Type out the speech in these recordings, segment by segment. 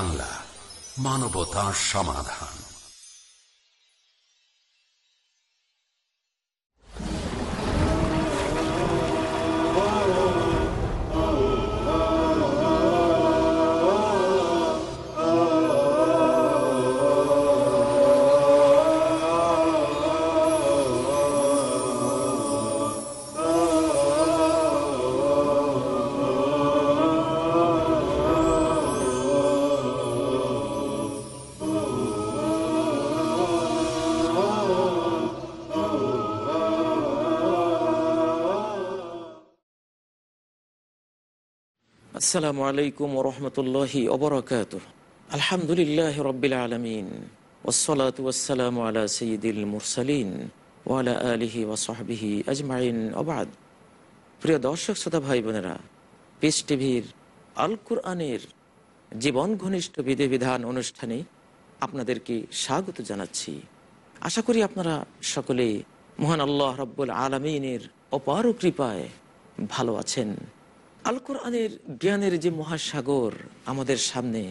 বাংলা মানবতা সমাধান। আসসালামু আলাইকুম ওরহমতুল্লাহি ওবরাকাত আলহামদুলিল্লাহ রবিল আলমিন। ওসলাত ওসালাম আলা সঈদুল মুরসালিন ওয়ালা আলিহি ওসহবিহি আজমাইন। ওবাদ প্রিয় দর্শক, শ্রোতা ভাই বোনেরা, পিস টিভির আল কুরআনের জীবন ঘনিষ্ঠ বিধিবিধান অনুষ্ঠানে আপনাদেরকে স্বাগত জানাচ্ছি। আশা করি আপনারা সকলে মহান আল্লাহ রব্বুল আলমিনের অপার কৃপায় ভালো আছেন। আল কোরআনের জ্ঞানের যে মহাসাগর আমাদের সামনে,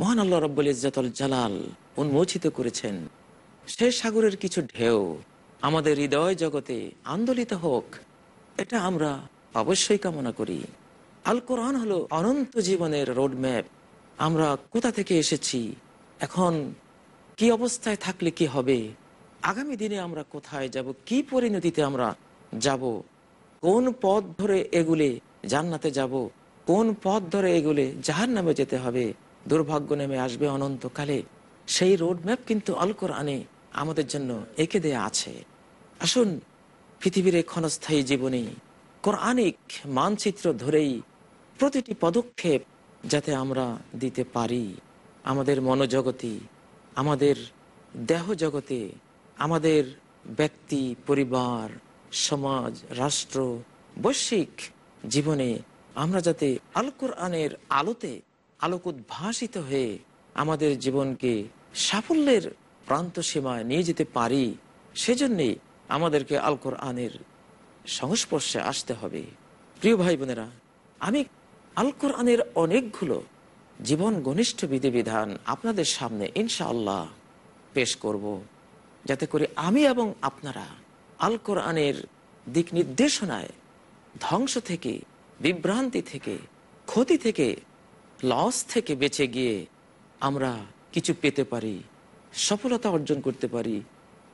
মহান আল্লাহ রব্বুল ইজাতুল জালাল উন্মোচিত করেছেন, সে সাগরের কিছু ঢেউ আমাদের হৃদয় জগতে আন্দোলিত হোক, এটা আমরা অবশ্যই কামনা করি। আল কোরআন হলো অনন্ত জীবনের রোডম্যাপ। আমরা কোথা থেকে এসেছি, এখন কি অবস্থায় থাকলে কি হবে, আগামী দিনে আমরা কোথায় যাব, কি পরিণতিতে আমরা যাব, কোন পথ ধরে এগুলে জান্নাতে যাব। কোন পথ ধরে এগুলে জাহার নামে যেতে হবে? দুর্ভাগ্য নেমে আসবে অনন্তকালে। সেই রোড ম্যাপ কিন্তু আল কোরআনে আমাদের জন্য এঁকে দেয়া আছে। আসুন, পৃথিবীর ক্ষণস্থায়ী জীবনে কোরআনিক মানচিত্র ধরেই প্রতিটি পদক্ষেপ যাতে আমরা দিতে পারি। আমাদের মনোজগতে, আমাদের দেহ জগতে আমাদের ব্যক্তি, পরিবার, সমাজ, রাষ্ট্র, বৈশ্বিক জীবনে আমরা যাতে আল কোরআনের আলোতে আলোক উদ্ভাসিত হয়ে আমাদের জীবনকে সাফল্যের প্রান্ত সীমায় নিয়ে যেতে পারি, সেজন্যে আমাদেরকে আল কোরআনের সংস্পর্শে আসতে হবে। প্রিয় ভাই বোনেরা, আমি আল কোরআনের অনেকগুলো জীবন ঘনিষ্ঠ বিধিবিধান আপনাদের সামনে ইনশাআল্লাহ পেশ করব। যাতে করে আমি এবং আপনারা আল কোরআনের দিক নির্দেশনায় ধ্বংস থেকে, বিভ্রান্তি থেকে, ক্ষতি থেকে লস থেকে বেঁচে গিয়ে আমরা কিছু পেতে পারি, সফলতা অর্জন করতে পারি,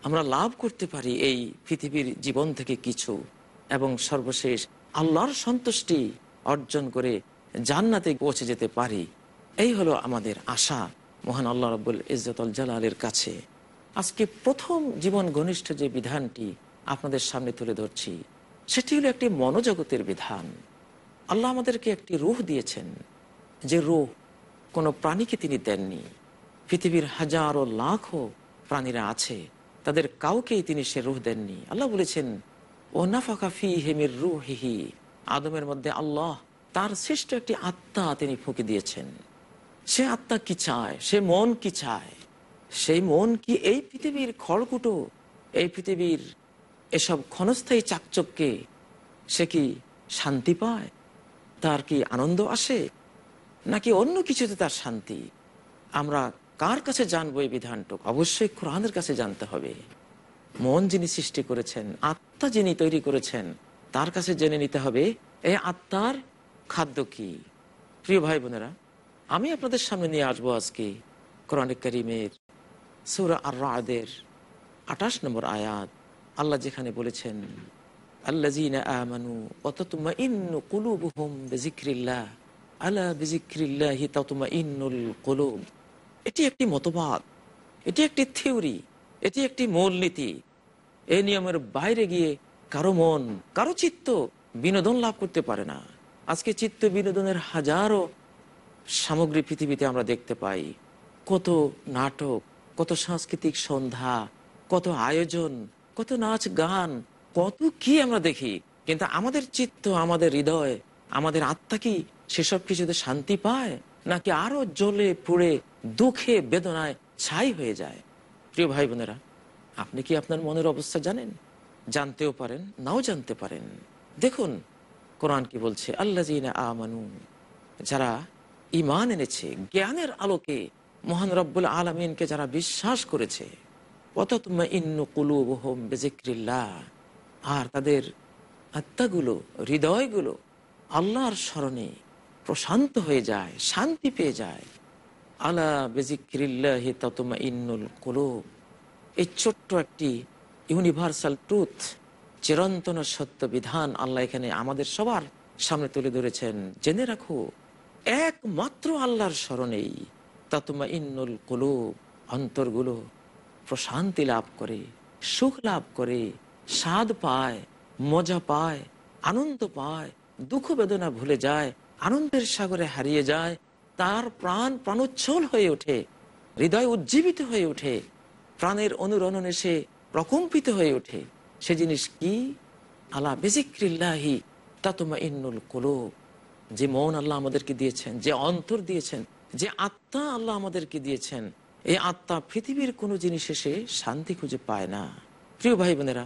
আমরা লাভ করতে পারি এই পৃথিবীর জীবন থেকে কিছু এবং সর্বশেষ আল্লাহর সন্তুষ্টি অর্জন করে জান্নাতে পৌঁছে যেতে পারি। এই হলো আমাদের আশা। মহান আল্লাহ রব্বুল ইজ্জতুল জালালের কাছে। আজকে প্রথম জীবন ঘনিষ্ঠ যে বিধানটি আপনাদের সামনে তুলে ধরছি সেটি হলো একটি মনোজগতের বিধান। আল্লাহ আমাদেরকে একটি রুহ দিয়েছেন, যে রুহ কোনো প্রাণীকে তিনি দেননি। পৃথিবীর হাজারো লাখো প্রাণীরা আছে, তাদের কাউকেই তিনি সে রুহ দেননি। আল্লাহ বলেছেন, ও নাফাকাফি হেমির রুহ হিহি আদমের মধ্যে আল্লাহ তার শ্রেষ্ঠ একটি আত্মা তিনি ফুঁকে দিয়েছেন। সে আত্মা কি চায়? সে মন কি চায়? সেই মন কি এই পৃথিবীর খড়কুটো? এই পৃথিবীর এসব ক্ষণস্থায়ী চাকচককে সে কি শান্তি পায়? তার কি আনন্দ আসে? নাকি অন্য কিছুতে তার শান্তি? আমরা কার কাছে জানব এই বিধানটুক? অবশ্যই কোরআনের কাছে জানতে হবে। মন যিনি সৃষ্টি করেছেন, আত্মা যিনি তৈরি করেছেন, তার কাছে জেনে নিতে হবে এই আত্মার খাদ্য কি? প্রিয় ভাই বোনেরা, আমি আপনাদের সামনে নিয়ে আসব আজকে কোরআন করিমের সুরা আর রাদের আঠাশ নম্বর আয়াত। আল্লাহ যেখানে বলেছেন আল্লাজিনা আমানু অততুমা ইন্নু কুলুবুহুম বিজিক্রিল্লাহ আলা বিজিক্রিল্লাহি তাতুমা ইন্নুল কুলুব। এটি একটি মতবাদ, এটি একটি থিওরি, এটি একটি মূলনীতি। এই নিয়মের বাইরে গিয়ে কারও মন, কারও চিত্ত বিনোদন লাভ করতে পারে না। আজকে চিত্ত বিনোদনের হাজারো সামগ্রী পৃথিবীতে আমরা দেখতে পাই। কত নাটক, কত সাংস্কৃতিক সন্ধ্যা, কত আয়োজন কত নাচ, গান, কত কি আমরা দেখি, কিন্তু আমাদের চিত্ত, আমাদের হৃদয়, আমাদের আত্মা কি সেসব কিছুতে শান্তি পায়? নাকি আরও জ্বলে পুড়ে, দুঃখে, বেদনায় ছাই হয়ে যায়? প্রিয় ভাই বোনেরা আপনি কি আপনার মনের অবস্থা জানেন? জানতেও পারেন, নাও জানতে পারেন। দেখুন, কোরআন কি বলছে আল্লাহ আমানু যারা ইমান এনেছে, জ্ঞানের আলোকে মহান রব্বুল আলমিনকে যারা বিশ্বাস করেছে। বেজিক্রিল্লাহ। আর তাদের আত্মাগুলো, হৃদয়গুলো আল্লাহর স্মরণে প্রশান্ত হয়ে যায়, শান্তি পেয়ে যায়। আলা বেজিক্রিল্লাহি ততমা ইন্নুল কুলুব। এই ছোট্ট একটি ইউনিভার্সাল ট্রুথ, চিরন্তন সত্য বিধান আল্লাহ এখানে আমাদের সবার সামনে তুলে ধরেছেন। জেনে রাখো, একমাত্র আল্লাহর স্মরণেই ততমা ইন্নুল কুলুব অন্তরগুলো প্রশান্তি লাভ করে, সুখ লাভ করে, স্বাদ পায়, মজা পায়, আনন্দ পায়, দুঃখ বেদনা ভুলে যায়, আনন্দের সাগরে হারিয়ে যায়, তার প্রাণ প্রাণোচ্ছল হয়ে ওঠে, হৃদয় উজ্জীবিত হয়ে ওঠে, প্রাণের অনুরণনে সে প্রকম্পিত হয়ে ওঠে। সে জিনিস কি? আলা বেজিক্রিল্লাহি তাতমা ইন্নুল কুলুব। যে মন আল্লাহ আমাদেরকে দিয়েছেন, যে অন্তর দিয়েছেন, যে আত্মা আল্লাহ আমাদেরকে দিয়েছেন এই আত্মা পৃথিবীর কোনো জিনিস এসে শান্তি খুঁজে পায় না। প্রিয় ভাই বোনেরা,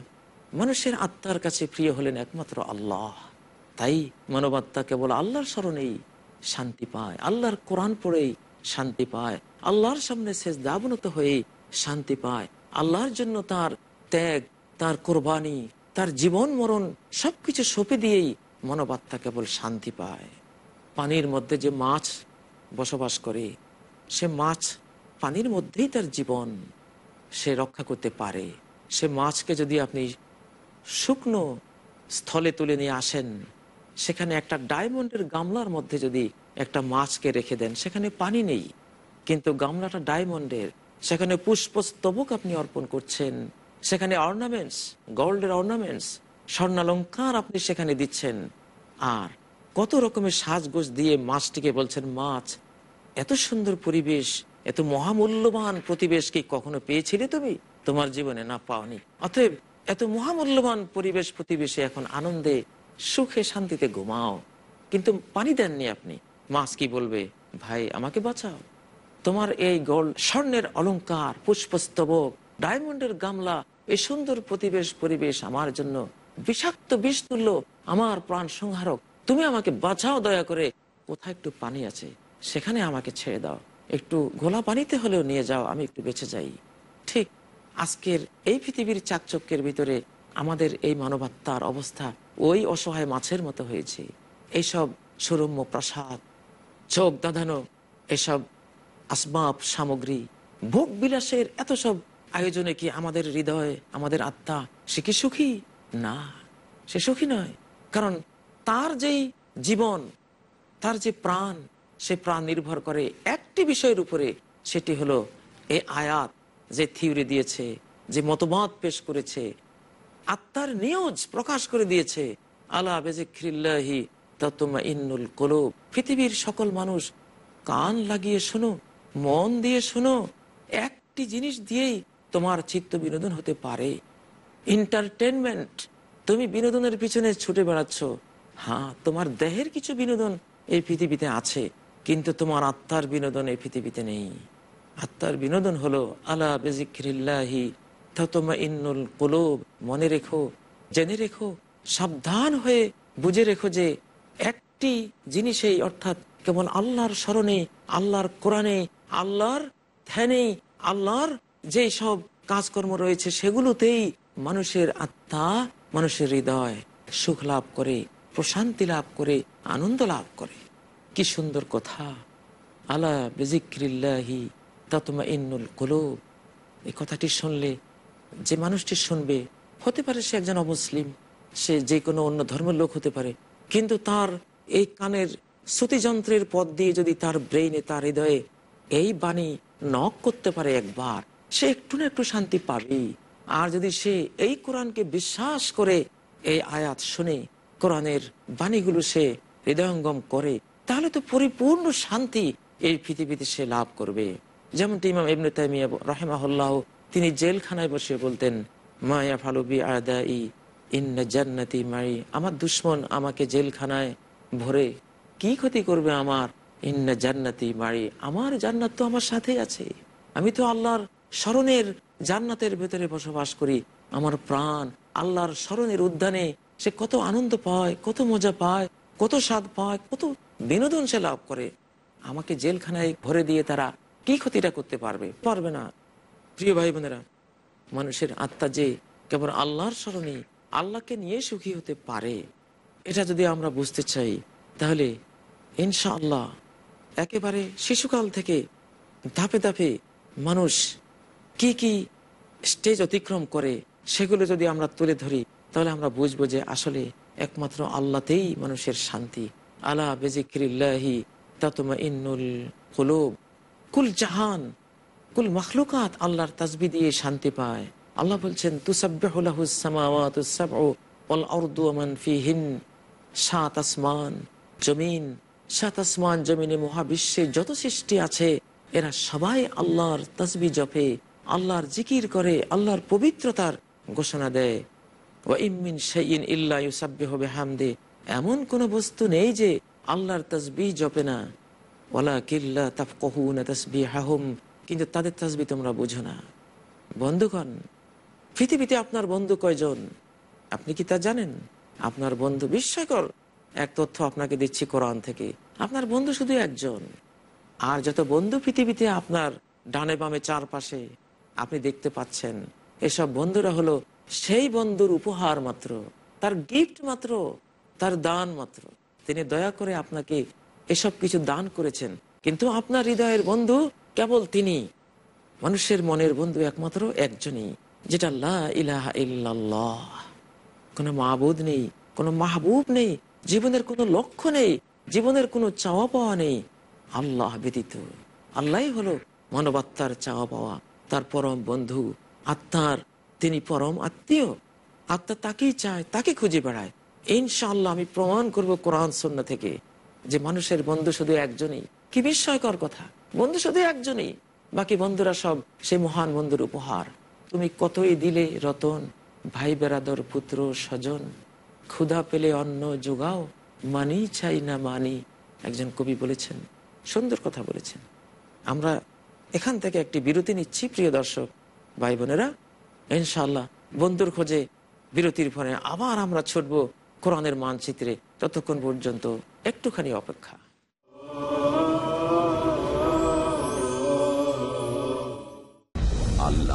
মানুষের আত্মার কাছে প্রিয় হলেন একমাত্র আল্লাহ। তাই মানবাত্মা কেবল আল্লাহর স্মরণেই শান্তি পায়, আল্লাহর কোরআন পড়েই শান্তি পায়, আল্লাহর সামনে শেষ দাবনত হয়ে শান্তি পায়। আল্লাহর জন্য তার ত্যাগ, তার কোরবানি, তার জীবন মরণ সবকিছু সঁপে দিয়েই মনোবাত্মা কেবল শান্তি পায়। পানির মধ্যে যে মাছ বসবাস করে, সে মাছ পানির মধ্যেই তার জীবন সে রক্ষা করতে পারে। সে মাছকে যদি আপনি শুকনো স্থলে তুলে নিয়ে আসেন, সেখানে একটা ডায়মন্ডের গামলার মধ্যে যদি একটা মাছকে রেখে দেন, সেখানে পানি নেই। কিন্তু গামলাটা ডায়মন্ডের, সেখানে পুষ্পস্তবক আপনি অর্পণ করছেন, সেখানে অর্নামেন্টস গোল্ডের অর্নামেন্টস স্বর্ণালঙ্কার আপনি সেখানে দিচ্ছেন। আর কত রকমের সাজগোজ দিয়ে মাছটিকে বলছেন, মাছ, এত সুন্দর পরিবেশ এত মহামূল্যবান প্রতিবেশ কি কখনো পেয়েছিলে তুমি? তোমার জীবনে না পাওনি। অতএব এত মহামূল্যবান পরিবেশ প্রতিবেশে এখন আনন্দে, সুখে, শান্তিতে ঘুমাও। কিন্তু পানি দেননি আপনি। মাছ কি বলবে? ভাই, আমাকে বাঁচাও। তোমার এই গোল্ড স্বর্ণের অলংকার পুষ্পস্তবক, ডায়মন্ডের গামলা, এই সুন্দর প্রতিবেশ পরিবেশ আমার জন্য বিষাক্ত বিষ তুল্য আমার প্রাণ সংহারক। তুমি আমাকে বাঁচাও দয়া করে। কোথায় একটু পানি আছে? সেখানে আমাকে ছেড়ে দাও। একটু গোলা পানিতে হলেও নিয়ে যাও, আমি একটু বেঁচে যাই। ঠিক আজকের এই পৃথিবীর চাকচক্যের ভিতরে আমাদের এই মানবাত্মার অবস্থা ওই অসহায় মাছের মতো হয়েছে। এইসব সুরম্য প্রাসাদ, চোখ দাঁধানো এসব আসবাব সামগ্রী, ভোগ বিলাসের এত সব আয়োজনে কি আমাদের হৃদয়, আমাদের আত্মা সে কি সুখী? না, সে সুখী নয়। কারণ তার যেই জীবন, তার যে প্রাণ সে প্রাণ নির্ভর করে একটি বিষয়ের উপরে, সেটি হলো এ আয়াত যে থিওরি দিয়েছে, যে মতবাদ পেশ করেছে, আত্মার নিয়োজ প্রকাশ করে দিয়েছে। আলা বেজিক্রিল্লাহি ততমা ইন্নুল কলুব। পৃথিবীর সকল মানুষ কান লাগিয়ে শোনো, মন দিয়ে শোনো, একটি জিনিস দিয়েই তোমার চিত্ত বিনোদন হতে পারে। এন্টারটেনমেন্ট তুমি বিনোদনের পিছনে ছুটে বেড়াচ্ছ। হ্যাঁ তোমার দেহের কিছু বিনোদন এই পৃথিবীতে আছে। কিন্তু তোমার আত্মার বিনোদন এই পৃথিবীতে নেই। আত্মার বিনোদন হলো, আলা বেজিক্রিল্লাহি ততমা ইন্নুল কুলুব, মনে রেখো, জেনে রেখো, সাবধান হয়ে বুঝে রেখো যে একটি জিনিসেই অর্থাৎ কেবল আল্লাহর স্মরণে, আল্লাহর কোরআনে, আল্লাহর ধ্যানে, আল্লাহর যে সব কাজকর্ম রয়েছে সেগুলোতেই মানুষের আত্মা, মানুষের হৃদয় সুখ লাভ করে, প্রশান্তি লাভ করে, আনন্দ লাভ করে। কি সুন্দর কথা। আলা বেজিক্রিল্লাহি ততমা ইন্নুল কুলুব। এই কথাটি শুনলে যে মানুষটি শুনবে, হতে পারে সে একজন অমুসলিম, সে যে কোনো অন্য ধর্মের লোক হতে পারে, কিন্তু তার এই কানের শ্রুতিযন্ত্রের পথ দিয়ে যদি তার ব্রেইনে, তার হৃদয়ে এই বাণী নক করতে পারে একবার, সে একটু না একটু শান্তি পাবেই আর যদি সে এই কোরআনকে বিশ্বাস করে এই আয়াত শুনে, কোরআনের বাণীগুলো সে হৃদয়ঙ্গম করে তাহলে তো পরিপূর্ণ শান্তি এই পৃথিবীতে সে লাভ করবে। যেমনটি ইমাম তাইমিয়া তিনি জেলখানায় বসে বলতেন মায়া ফালুবি আদাই ইন্না জান্নাতি মাই, আমার দুশ্মন আমাকে জেলখানায় ভরে কি ক্ষতি করবে আমার? ইন্না জান্নাতি মারি আমার জান্নাত তো আমার সাথেই আছে। আমি তো আল্লাহর স্মরণের জান্নাতের ভেতরে বসবাস করি। আমার প্রাণ আল্লাহর স্মরণের উদ্যানে সে কত আনন্দ পায়, কত মজা পায়, কত স্বাদ পায়, কত বিনোদন সে লাভ করে। আমাকে জেলখানায় ভরে দিয়ে তারা কি ক্ষতিটা করতে পারবে? পারবে না। প্রিয় ভাই বোনেরা মানুষের আত্মা যে কেবল আল্লাহর স্মরণে আল্লাহকে নিয়ে সুখী হতে পারে, এটা যদি আমরা বুঝতে চাই, তাহলে ইনশাআল্লাহ একেবারে শিশুকাল থেকে ধাপে ধাপে মানুষ কি কি স্টেজ অতিক্রম করে সেগুলো যদি আমরা তুলে ধরি, তাহলে আমরা বুঝব যে আসলে একমাত্র আল্লাতেই মানুষের শান্তি। আলা বেজিক্রিল্লাহি তাতমা ইন্নুল কুলুব। কুল জাহান, কুল মখলুকাত আল্লাহর তাসবি দিয়ে শান্তি পায়। আল্লাহ বলছেন তুসাবিন সাত আসমান জমিন, সাত আসমান জমিনে মহাবিশ্বে যত সৃষ্টি আছে, এরা সবাই আল্লাহর তসবি জপে, আল্লাহর জিকির করে, আল্লাহর পবিত্রতার ঘোষণা দেয়। ও ইমিন শাইইন ইল্লা ইউসাব্বিহু বিহামদি। এমন কোন বস্তু নেই যে আল্লাহর তসবি জপে না। ওয়ালা কিল্লা তাফকাহুনা তাসবিহাহুম, কিন্তু তাদের তসবি তোমরা বুঝো না। বন্ধুগণ, পৃথিবীতে আপনার বন্ধু কয়জন? আপনি কি তা জানেন? আপনার বন্ধু বিস্ময়কর। এক তথ্য আপনাকে দিচ্ছি কোরআন থেকে। আপনার বন্ধু শুধু একজন। আর যত বন্ধু পৃথিবীতে আপনার ডানে বামে চারপাশে, আপনি দেখতে পাচ্ছেন, এসব বন্ধুরা হলো সেই বন্ধুর উপহার মাত্র, তার গিফট মাত্র। তার দান মাত্র। তিনি দয়া করে আপনাকে এসব কিছু দান করেছেন। কিন্তু আপনার হৃদয়ের বন্ধু কেবল তিনি। মানুষের মনের বন্ধু একমাত্র একজনই, যেটা লা ইলাহা কোনো মাহবুদ নেই, কোনো মাহবুব নেই, জীবনের কোনো লক্ষ্য নেই, জীবনের কোনো চাওয়া পাওয়া নেই। আল্লাহ ব্যতীত। আল্লাহ হলো মানবাত্মার চাওয়া পাওয়া, তার পরম বন্ধু, আত্মার। তিনি পরম আত্মীয়। আত্মা তাকেই চায়, তাকে খুঁজে বেড়ায়। ইনশাআল্লাহ আমি প্রমাণ করব কোরআন সন্ন্য থেকে যে মানুষের বন্ধু শুধু একজনই। কি বিস্ময়কর কথা। বন্ধু শুধু একজনই, বাকি বন্ধুরা সব সেই মহান বন্ধুর উপহার। তুমি কতই দিলে রতন, ভাই বেরাদর, পুত্র, স্বজন, ক্ষুধা পেলে অন্ন যোগাও, মানি চাই না মানি, একজন কবি বলেছেন, সুন্দর কথা বলেছেন। আমরা এখান থেকে একটি বিরতি নিচ্ছি, প্রিয় দর্শক, ভাই বোনেরা। ইনশাল্লাহ বন্ধুর খোঁজে বিরতির পরে আবার আমরা ছুটবো কোরআনের মানচিত্রে ততক্ষণ পর্যন্ত একটুখানি অপেক্ষা।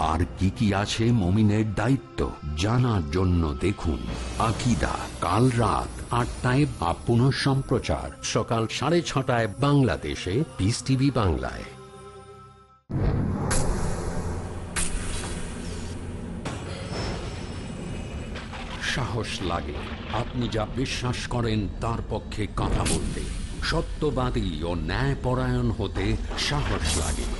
আর কি কি আছে মমিনের দায়িত্ব জানার জন্য দেখুন। আকিদা, কাল রাত আটটায় বা পুনঃ সম্প্রচার, সকাল সাড়ে ছটায় বাংলাদেশে পিস টিভি বাংলায়। সাহস লাগে, আপনি যা বিশ্বাস করেন তার পক্ষে কথা বলতে। সত্যবাদী ও ন্যায়পরায়ণ হতে সাহস লাগে।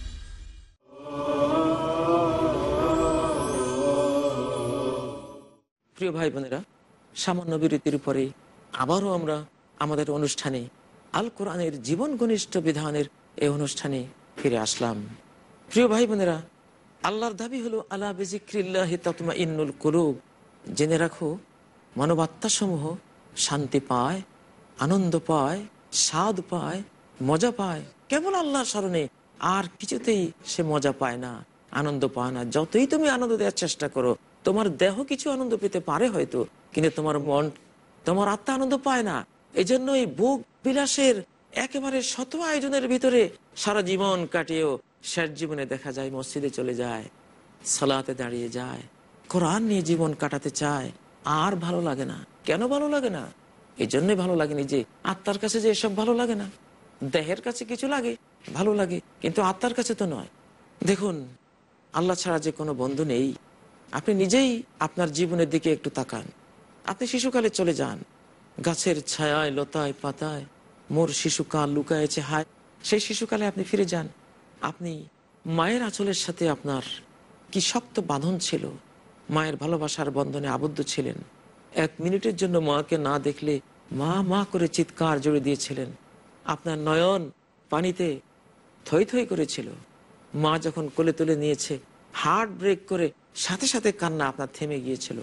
প্রিয় ভাই বোনেরা সামান্য বিরতির উপরে আবারও আমরা আমাদের অনুষ্ঠানে আল কোরআনের জীবন ঘনিষ্ঠ বিধানের এই অনুষ্ঠানে ফিরে আসলাম। প্রিয় ভাই বোনেরা আল্লাহর দাবি হলো আল্লাহ বেজিক্রিল্লাহ ততমা ইন্নুল কুলুব। জেনে রাখো, মানবাত্মাসমূহ শান্তি পায়, আনন্দ পায়, স্বাদ পায়, মজা পায়। কেবল আল্লাহর স্মরণে আর কিছুতেই সে মজা পায় না, আনন্দ পায় না। যতই তুমি আনন্দ দেওয়ার চেষ্টা করো তোমার দেহ কিছু আনন্দ পেতে পারে হয়তো, কিন্তু তোমার মন, তোমার আত্মা আনন্দ পায় না। এই জন্য এই ভোগ বিলাসের একেবারে শত আয়োজনের ভিতরে সারা জীবন কাটিয়েও শেষ জীবনে দেখা যায়, মসজিদে চলে যায়, সালাতে দাঁড়িয়ে যায়, কোরআন নিয়ে জীবন কাটাতে চায়। আর ভালো লাগে না। কেন ভালো লাগে না? এই জন্যই ভালো লাগেনি যে আত্মার কাছে যে এসব ভালো লাগে না। দেহের কাছে কিছু লাগে, ভালো লাগে, কিন্তু আত্মার কাছে তো নয়। দেখুন, আল্লাহ ছাড়া যে কোনো বন্ধু নেই। আপনি নিজেই আপনার জীবনের দিকে একটু তাকান। আপনি শিশুকালে চলে যান। গাছের ছায়ায়, লতায়, পাতায়, মোর শিশুকাল লুকায়েছে, হায়। সেই শিশুকালে আপনি ফিরে যান। আপনি মায়ের আঁচলের সাথে আপনার কি শক্ত বাঁধন ছিল? মায়ের ভালোবাসার বন্ধনে আবদ্ধ ছিলেন। এক মিনিটের জন্য মাকে না দেখলে মা মা করে চিৎকার জুড়ে দিয়েছিলেন। আপনার নয়ন পানিতে থই থই করেছিল। মা যখন কোলে তুলে নিয়েছে, হার্ট ব্রেক করে সাথে সাথে কান্না আপনার থেমে গিয়েছিল।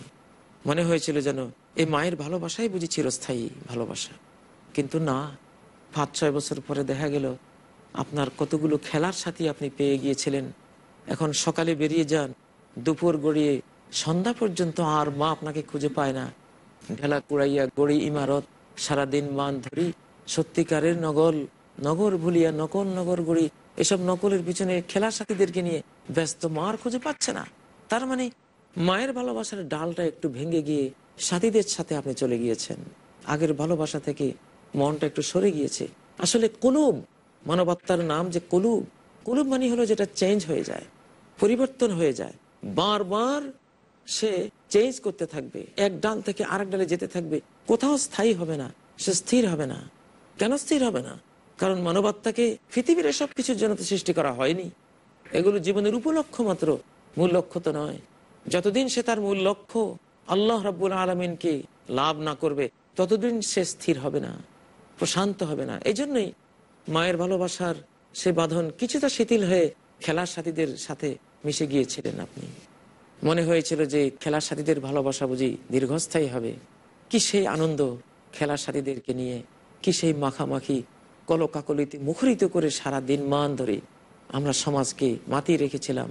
মনে হয়েছিল যেন এই মায়ের ভালোবাসাই বুঝি চিরস্থায়ী ভালোবাসা। কিন্তু না, পাঁচ, ছয় বছর পরে দেখা গেল, আপনার কতগুলো খেলার সাথী আপনি পেয়ে গিয়েছিলেন। এখন সকালে বেরিয়ে যান, দুপুর গড়িয়ে সন্ধ্যা পর্যন্ত আর মা আপনাকে খুঁজে পায় না। ঢেলা কুড়াইয়া গড়ি ইমারত, সারাদিন মান ধরি, সত্যিকারের নগল, নগর ভুলিয়া নকল নগর গড়ি, এসব নকলের পিছনে খেলার সাথীদেরকে নিয়ে ব্যস্ত মার খুঁজে পাচ্ছে না। তার মানে মায়ের ভালোবাসার ডালটা একটু ভেঙে গিয়ে সাথীদের সাথে আপনি চলে গিয়েছেন। আগের ভালোবাসা থেকে মনটা একটু সরে গিয়েছে। আসলে কলুব, মানবাত্মার নাম যে কলুব কলুব মানে হলো যেটা চেঞ্জ হয়ে যায়, পরিবর্তন হয়ে যায়। বারবার সে চেঞ্জ করতে থাকবে, এক ডাল থেকে আরেক ডালে যেতে থাকবে। কোথাও স্থায়ী হবে না, সে স্থির হবে না। কেন স্থির হবে না? কারণ মানবাত্মাকে পৃথিবীর এসব কিছুর জন্য তো সৃষ্টি করা হয়নি। এগুলো জীবনের উপলক্ষ্য মাত্র। মূল লক্ষ্য তো নয়। যতদিন সে তার মূল লক্ষ্য আল্লাহ রাব্বুল আলমিনকে লাভ না করবে, ততদিন সে স্থির হবে না, প্রশান্ত হবে না। এই জন্যই মায়ের ভালোবাসার সে বাঁধন কিছুটা শিথিল হয়ে খেলার সাথীদের সাথে মিশে গিয়েছিলেন আপনি। মনে হয়েছিল যে খেলার সাথীদের ভালোবাসা বুঝি দীর্ঘস্থায়ী হবে। কি সেই আনন্দ খেলার সাথীদেরকে নিয়ে, কি সেই মাখামাখি কলকাকলিতে মুখরিত করে সারা দিন মান ধরে আমরা সমাজকে মাতিয়ে রেখেছিলাম।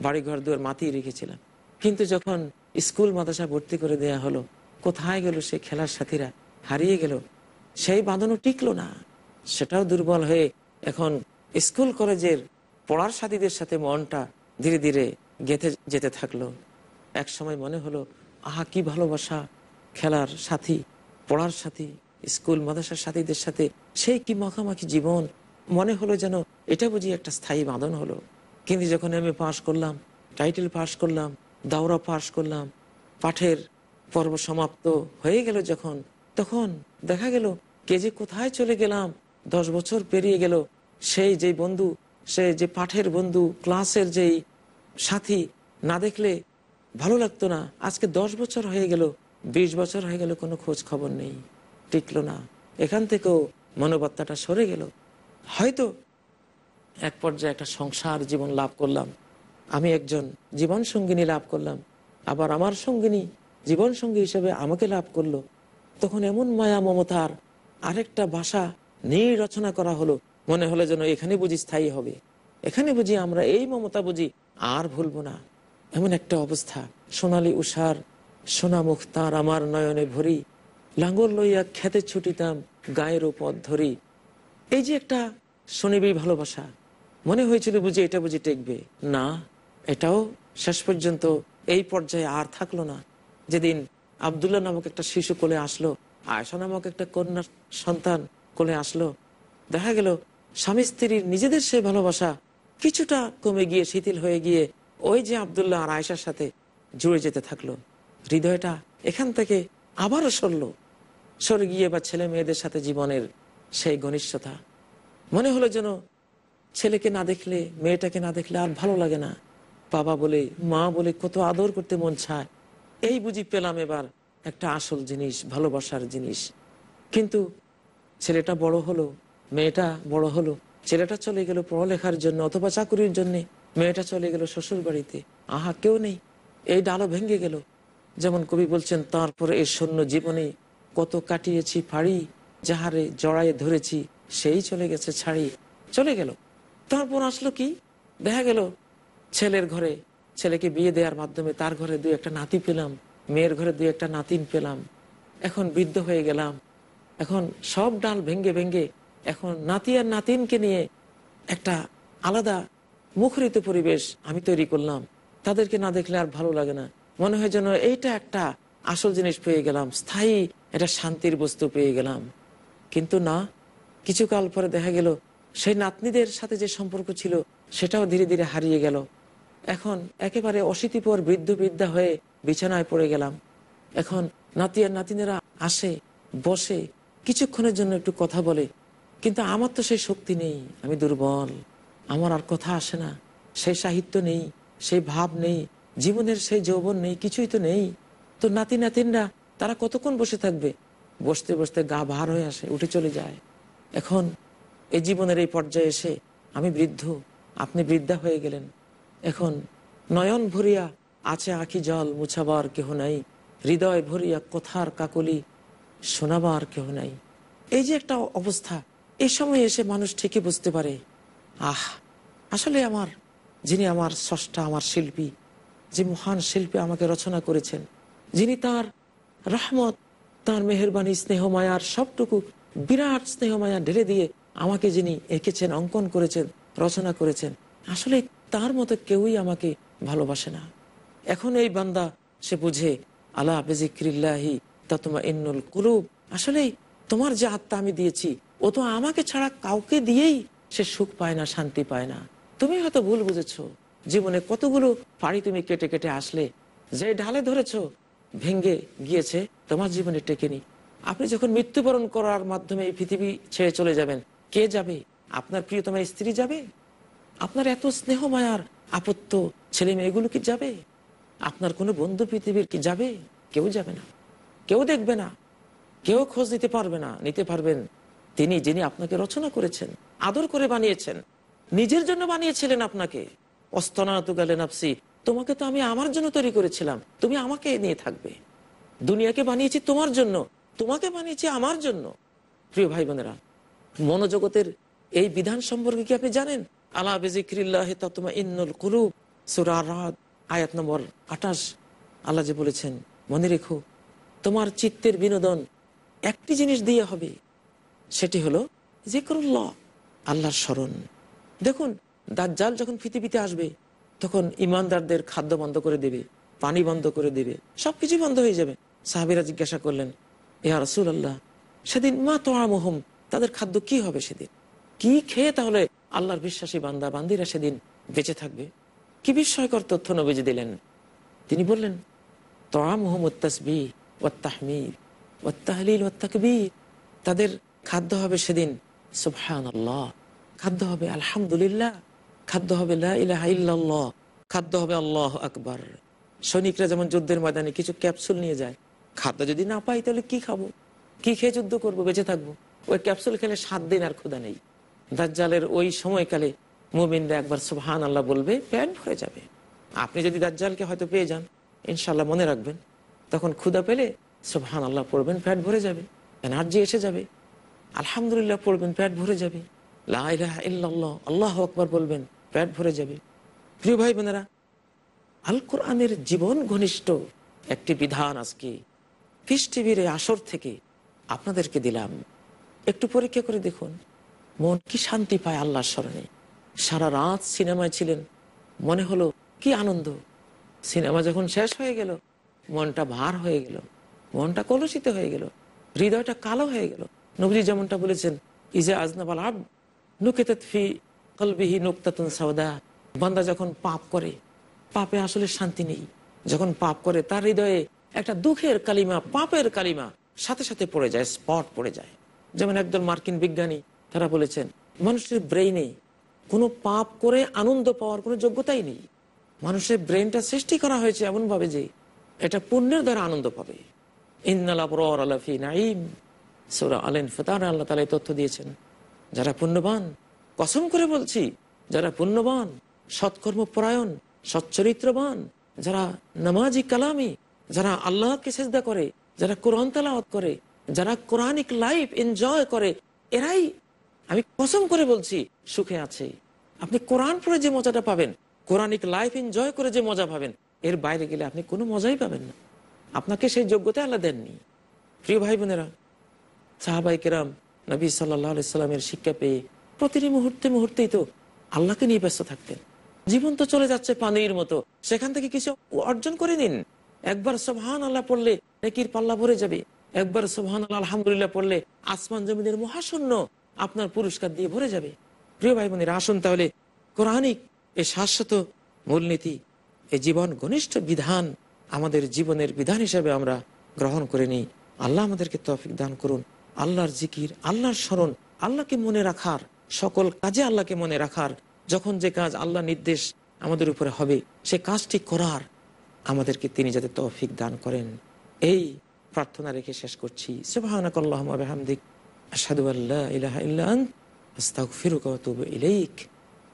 বাড়িঘর দুয়ার মাতিয়ে রেখেছিলাম কিন্তু যখন স্কুল মাদ্রাসা ভর্তি করে দেয়া হলো, কোথায় গেল সে খেলার সাথীরা? হারিয়ে গেল। সেই বাঁধনও টিকলো না। সেটাও দুর্বল হয়ে এখন স্কুল কলেজের পড়ার সাথীদের সাথে মনটা ধীরে ধীরে গেঁথে যেতে থাকল। এক সময় মনে হলো, আহা, কি ভালোবাসা খেলার সাথী, পড়ার সাথী, স্কুল মাদ্রাসার সাথীদের সাথে সেই কি মাখামাখি জীবন। মনে হলো যেন এটা বুঝি একটা স্থায়ী বাঁধন হলো। কিন্তু যখন আমি পাশ করলাম টাইটেল পাশ করলাম, দাওরা পাশ করলাম, পাঠের পর্ব সমাপ্ত হয়ে গেল যখন, তখন দেখা গেল কে যে কোথায় চলে গেলাম, দশ বছর পেরিয়ে গেল সেই যে বন্ধু, সে যে পাঠের বন্ধু, ক্লাসের যেই সাথী, না দেখলে ভালো লাগতো না। আজকে দশ বছর হয়ে গেল, বিশ বছর হয়ে গেল, কোনো খোঁজ খবর নেই, টিকলো না। এখান থেকেও মনোবত্তাটা সরে গেল। হয়তো এক পর্যায়ে একটা সংসার জীবন লাভ করলাম। আমি একজন জীবন সঙ্গিনী লাভ করলাম। আবার আমার সঙ্গিনী জীবন সঙ্গী হিসেবে আমাকে লাভ করল। তখন এমন মায়া মমতার আরেকটা ভাষা নিয়ে রচনা করা হলো। মনে হলো যেন এখানে বুঝি স্থায়ী হবে। এখানে বুঝি আমরা এই মমতা বুঝি আর ভুলবো না। এমন একটা অবস্থা। সোনালি উষার সোনা মুখ তার আমার নয়নে ভরি। লাঙ্গল লইয়া খেতে ছুটিতাম গায়ের পথ ধরি। এই যে একটা শনিবী ভালোবাসা। মনে হয়েছিল বুঝি এটা বুঝি টেকবে। না, এটাও শেষ পর্যন্ত এই পর্যায়ে আর থাকল না। যেদিন আবদুল্লাহ নামক একটা শিশু কোলে আসলো আয়সা নামক একটা কন্যা সন্তান কোলে আসলো, দেখা গেল স্বামী স্ত্রীর নিজেদের সেই ভালোবাসা কিছুটা কমে গিয়ে, শিথিল হয়ে গিয়ে ওই যে আবদুল্লাহ আর আয়সার সাথে জুড়ে যেতে থাকল। হৃদয়টা এখান থেকে আবারও সরলো। সরে গিয়ে বা ছেলে মেয়েদের সাথে জীবনের সেই ঘনিষ্ঠতা। মনে হলো যেন ছেলেকে না দেখলে, মেয়েটাকে না দেখলে আর ভালো লাগে না। বাবা বলে, মা বলে, কত আদর করতে মন চায়। এই বুঝি পেলাম এবার একটা আসল জিনিস, ভালোবাসার জিনিস। কিন্তু ছেলেটা বড় হলো, মেয়েটা বড় হলো, ছেলেটা চলে গেল পড়ালেখার জন্য অথবা চাকুরির জন্য, মেয়েটা চলে গেল শ্বশুর বাড়িতে আহা, কেউ নেই। এই ডালও ভেঙে গেল। যেমন কবি বলছেন, তারপরে এই শূন্য জীবনে কত কাটিয়েছি ফাড়ি, যাহারে জড়াইয়ে ধরেছি, সেই চলে গেছে ছাড়ি। চলে গেল। তারপর আসলো কি? দেখা গেল, ছেলের ঘরে, ছেলেকে বিয়ে দেওয়ার মাধ্যমে তার ঘরে দুই একটা নাতি পেলাম, মেয়ের ঘরে দুই একটা নাতিন পেলাম। এখন বৃদ্ধ হয়ে গেলাম। এখন সব ডাল ভেঙ্গে ভেঙ্গে, এখন নাতি আর নাতিনকে নিয়ে একটা আলাদা মুখরিত পরিবেশ আমি তৈরি করলাম। তাদেরকে না দেখলে আর ভালো লাগে না। মনে হয় যেন এইটা একটা আসল জিনিস পেয়ে গেলাম, স্থায়ী এটা শান্তির বস্তু পেয়ে গেলাম। কিন্তু না, কিছুকাল পরে দেখা গেল সেই নাতনিদের সাথে যে সম্পর্ক ছিল, সেটাও ধীরে ধীরে হারিয়ে গেল। এখন একেবারে অশীতিপর বৃদ্ধ বৃদ্ধা হয়ে বিছানায় পড়ে গেলাম। এখন নাতি আর নাতিনেরা আসে, বসে, কিছুক্ষণের জন্য একটু কথা বলে। কিন্তু আমার তো সেই শক্তি নেই, আমি দুর্বল। আমার আর কথা আসে না, সেই সাহিত্য নেই, সেই ভাব নেই, জীবনের সেই যৌবন নেই, কিছুই তো নেই। তো নাতি নাতিনরা, তারা কতক্ষণ বসে থাকবে? বসতে বসতে গা ভার হয়ে আসে, উঠে চলে যায়। এখন এই জীবনের এই পর্যায়ে এসে আমি বৃদ্ধ, আপনি বৃদ্ধা হয়ে গেলেন। এখন নয়ন ভরিয়া আছে আখি জল, মুছাবার কেহ নাই। হৃদয় ভরিয়া কথার কাকলি, শোনাবার কেহ নাই। এই যে একটা অবস্থা এই সময় এসে মানুষ ঠিকই বুঝতে পারে, আহ, আসলে আমার, যিনি আমার স্রষ্টা, আমার শিল্পী, যে মহান শিল্পী আমাকে রচনা করেছেন, যিনি তার রহমত, তার মেহরবানি স্নেহ মায়ার সবটুকু, বিরাট স্নেহ মায়া ঢেলে দিয়ে আমাকে যিনি এঁকেছেন, অঙ্কন করেছেন, রচনা করেছেন, আসলে তার মতো কেউই আমাকে ভালোবাসে না। এখন এই বান্দা, সে বুঝে আলা বেজিক্রিল্লাহি ততমা ইন্নুল কুলুব। আসলেই তোমার যে আত্মা আমি দিয়েছি, ও তো আমাকে ছাড়া কাউকে দিয়েই সে সুখ পায় না, শান্তি পায় না। তুমি হয়তো ভুল বুঝেছ। জীবনে কতগুলো পাড়ি তুমি কেটে কেটে আসলে, যে ঢালে ধরেছ ভেঙ্গে গিয়েছে, তোমার জীবনে টেকেনি। আপনি যখন মৃত্যুবরণ করার মাধ্যমে এই পৃথিবী ছেড়ে চলে যাবেন কে যাবে? আপনার প্রিয়তমা স্ত্রী যাবে? আপনার এত স্নেহ মায়ার আপত্ত ছেলে মেয়েগুলো কি যাবে? আপনার কোনো বন্ধু পৃথিবীর কি যাবে? কেউ যাবে না। কেউ দেখবে না। কেউ খোঁজ নিতে পারবে না। নিতে পারবেন তিনি যিনি আপনাকে রচনা করেছেন, আদর করে বানিয়েছেন, নিজের জন্য বানিয়েছিলেন আপনাকে। অস্তনাতু গেলেন আপসি তোমাকে তো আমি আমার জন্য তৈরি করেছিলাম। তুমি আমাকে নিয়ে থাকবে। দুনিয়াকে বানিয়েছি তোমার জন্য। তোমাকে বানিয়েছি আমার জন্য। প্রিয় ভাই বোনেরা মনোজগতের এই বিধান সম্পর্কে কি আপনি জানেন? আলা বেজিক্রিল্লাহ ততমা ইন্নুল কুলুব, সুরা আয়াত নম্বর আঠাশ। আল্লাহ যে বলেছেন, মনে রেখো, তোমার চিত্তের বিনোদন একটি জিনিস দিয়ে হবে, সেটি হলো জিক্রুল্লাহ, আল্লাহর স্মরণ। দেখুন, দাজ্জাল যখন পৃথিবীতে আসবে, তখন ইমানদারদের খাদ্য বন্ধ করে দেবে, পানি বন্ধ করে দেবে সব সবকিছু বন্ধ হয়ে যাবে। সাহাবিরা জিজ্ঞাসা করলেন, ইয়া রসুল আল্লাহ সেদিন মা তোয়া মোহম তাদের খাদ্য কি হবে সেদিন? কি খেয়ে তাহলে আল্লাহর বিশ্বাসী বান্দা, বান্দিরা সেদিন বেঁচে থাকবে? কি বিস্ময়কর তথ্য নবীজি দিলেন। তিনি বললেন তাদের খাদ্য হবে সেদিন খাদ্য হবে আলহামদুলিল্লাহ। খাদ্য হবে খাদ্য হবে আল্লাহ আকবার। সৈনিকরা যেমন যুদ্ধের ময়দানে কিছু ক্যাপসুল নিয়ে যায়, খাদ্য যদি না পাই তাহলে কি খাব? কি খেয়ে যুদ্ধ করব, বেঁচে থাকব? ওই ক্যাপসুল খেলে সাত দিন আর ক্ষুদা নেই। দাজ্জালের ওই সময়কালে মুমিনরা একবার সুবহান আল্লাহ বলবে প্যাট ভরে যাবে। আপনি যদি দাজ্জালকে হয়তো পেয়ে যান ইনশাল্লাহ মনে রাখবেন। তখন ক্ষুদা পেলে সুবহান আল্লাহ পড়বেন প্যাট ভরে যাবে। এনার্জি এসে যাবে। আলহামদুলিল্লাহ পড়বেন প্যাট ভরে যাবে। লা ইলাহা ইল্লাল্লাহ, আল্লাহ আকবার বলবেন প্যাট ভরে যাবে। প্রিয় ভাই বোনেরা আল কোরআনের জীবন ঘনিষ্ঠ একটি বিধান আজকে। এই আসর থেকে আপনাদেরকে দিলাম। একটু পরীক্ষা করে দেখুন। মন কি শান্তি পায় আল্লাহর স্মরণে। সারা রাত সিনেমায় ছিলেন। মনে হলো কি আনন্দ। সিনেমা যখন শেষ হয়ে গেল, মনটা ভার হয়ে গেল। মনটা কলুষিত হয়ে গেল। হৃদয়টা কালো হয়ে গেল। নবজি যেমনটা বলেছেন, ইজে আজনাবাল আব নুকেতাত ফি কলবিহি নুকতাতুন সাউদা বান্দা যখন পাপ করে, পাপে আসলে শান্তি নেই। যখন পাপ করে, তার হৃদয়ে একটা দুঃখের কালিমা, পাপের কালিমা সাথে সাথে পড়ে যায়, স্পট পড়ে যায়। যেমন একদল মার্কিন বিজ্ঞানী, তারা বলেছেন, মানুষের ব্রেইনে কোনো পাপ করে আনন্দ পাওয়ার কোনো যোগ্যতাই নেই। মানুষের ব্রেনটা সৃষ্টি করা হয়েছে এমনভাবে যে এটা পুণ্যের দ্বারা আনন্দ পাবে। ইন্নাল আবরার আলাফি নাইম সূরা আল ইনফিতার, আল্লাহ তাআলা তথ্য দিয়েছেন। যারা পুণ্যবান, কসম করে বলছি, যারা পুণ্যবান, সৎকর্ম পরায়ণ, সচ্চরিত্রবান, যারা নামাজি কালামি, যারা আল্লাহকে চেষ্টা করে, যারা কোরআন তালাওয়াত করে যারা কোরআনিক লাইফ এনজয় করে, এরাই আমি কসম করে বলছি, সুখে আছে। আপনি কোরআন পড়ে যে মজাটা পাবেন, কোরআনিক লাইফ এনজয় করে যে মজা পাবেন, এর বাইরে গেলে আপনি কোনো মজাই পাবেন না। আপনাকে সেই যোগ্যতা আল্লাহ দেননি। প্রিয় ভাই বোনেরা সাহাবাই কেরাম, নবী সাল্লাহ সাল্লামের শিক্ষা পেয়ে প্রতিটি মুহূর্তে মুহূর্তেই তো আল্লাহকে নিয়ে ব্যস্ত থাকতেন। জীবন তো চলে যাচ্ছে পানির মতো। সেখান থেকে কিছু অর্জন করে নিন। একবার সোহান আল্লাহ পড়লে নেকির পাল্লা ভরে যাবে। একবার সোহান আলহামদুলিল্লাহ পড়লে আসমান জমিনের মহাশূন্য আপনার পুরস্কার দিয়ে ভরে যাবে। প্রিয় ভাই বোনের আসুন তাহলে কোরআনিক এই শাশ্বত মূলনীতি এই জীবন ঘনিষ্ঠ বিধান আমাদের জীবনের বিধান হিসাবে আমরা গ্রহণ করে নিই। আল্লাহ আমাদেরকে তফিক দান করুন। আল্লাহর জিকির, আল্লাহর স্মরণ, আল্লাহকে মনে রাখার সকল কাজে আল্লাহকে মনে রাখার যখন যে কাজ আল্লাহ নির্দেশ আমাদের উপরে হবে, সে কাজটি করার আমাদেরকে তিনি যাতে তৌফিক দান করেন। এই প্রার্থনা রেখে শেষ করছি। সুবাহানকাল্লাহমদিক আসাদু আল্লাহ ইলাহা ইল্লা আন্ত, আস্তাগফিরুকা ওয়া আতুবু ইলাইক।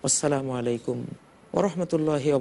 আসসালামু আলাইকুম ওয়া রাহমাতুল্লাহি ওয়া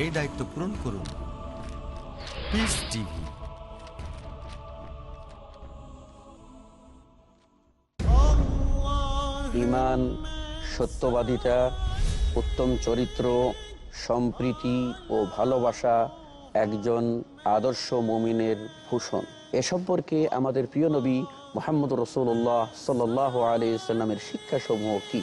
এই দায়িত্ব পূরণ করুন। ইমান সত্যবাদিতা, উত্তম চরিত্র, সম্প্রীতি ও ভালোবাসা একজন আদর্শ মুমিনের ভূষণ। এ সম্পর্কে আমাদের প্রিয় নবী মোহাম্মদ রসুল্লাহ সাল্লাহ আলিয়াল্লামের শিক্ষাসমূহ কি?